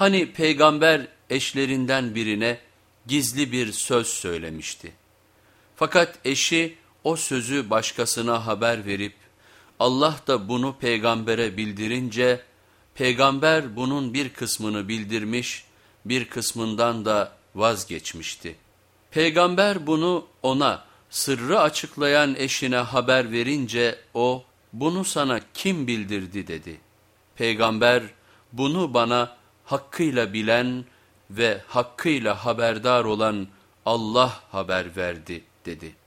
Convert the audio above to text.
Hani peygamber eşlerinden birine gizli bir söz söylemişti. Fakat eşi o sözü başkasına haber verip Allah da bunu peygambere bildirince peygamber bunun bir kısmını bildirmiş bir kısmından da vazgeçmişti. Peygamber bunu ona sırrı açıklayan eşine haber verince o bunu sana kim bildirdi dedi. Peygamber bunu bana hakkıyla bilen ve hakkıyla haberdar olan Allah haber verdi dedi.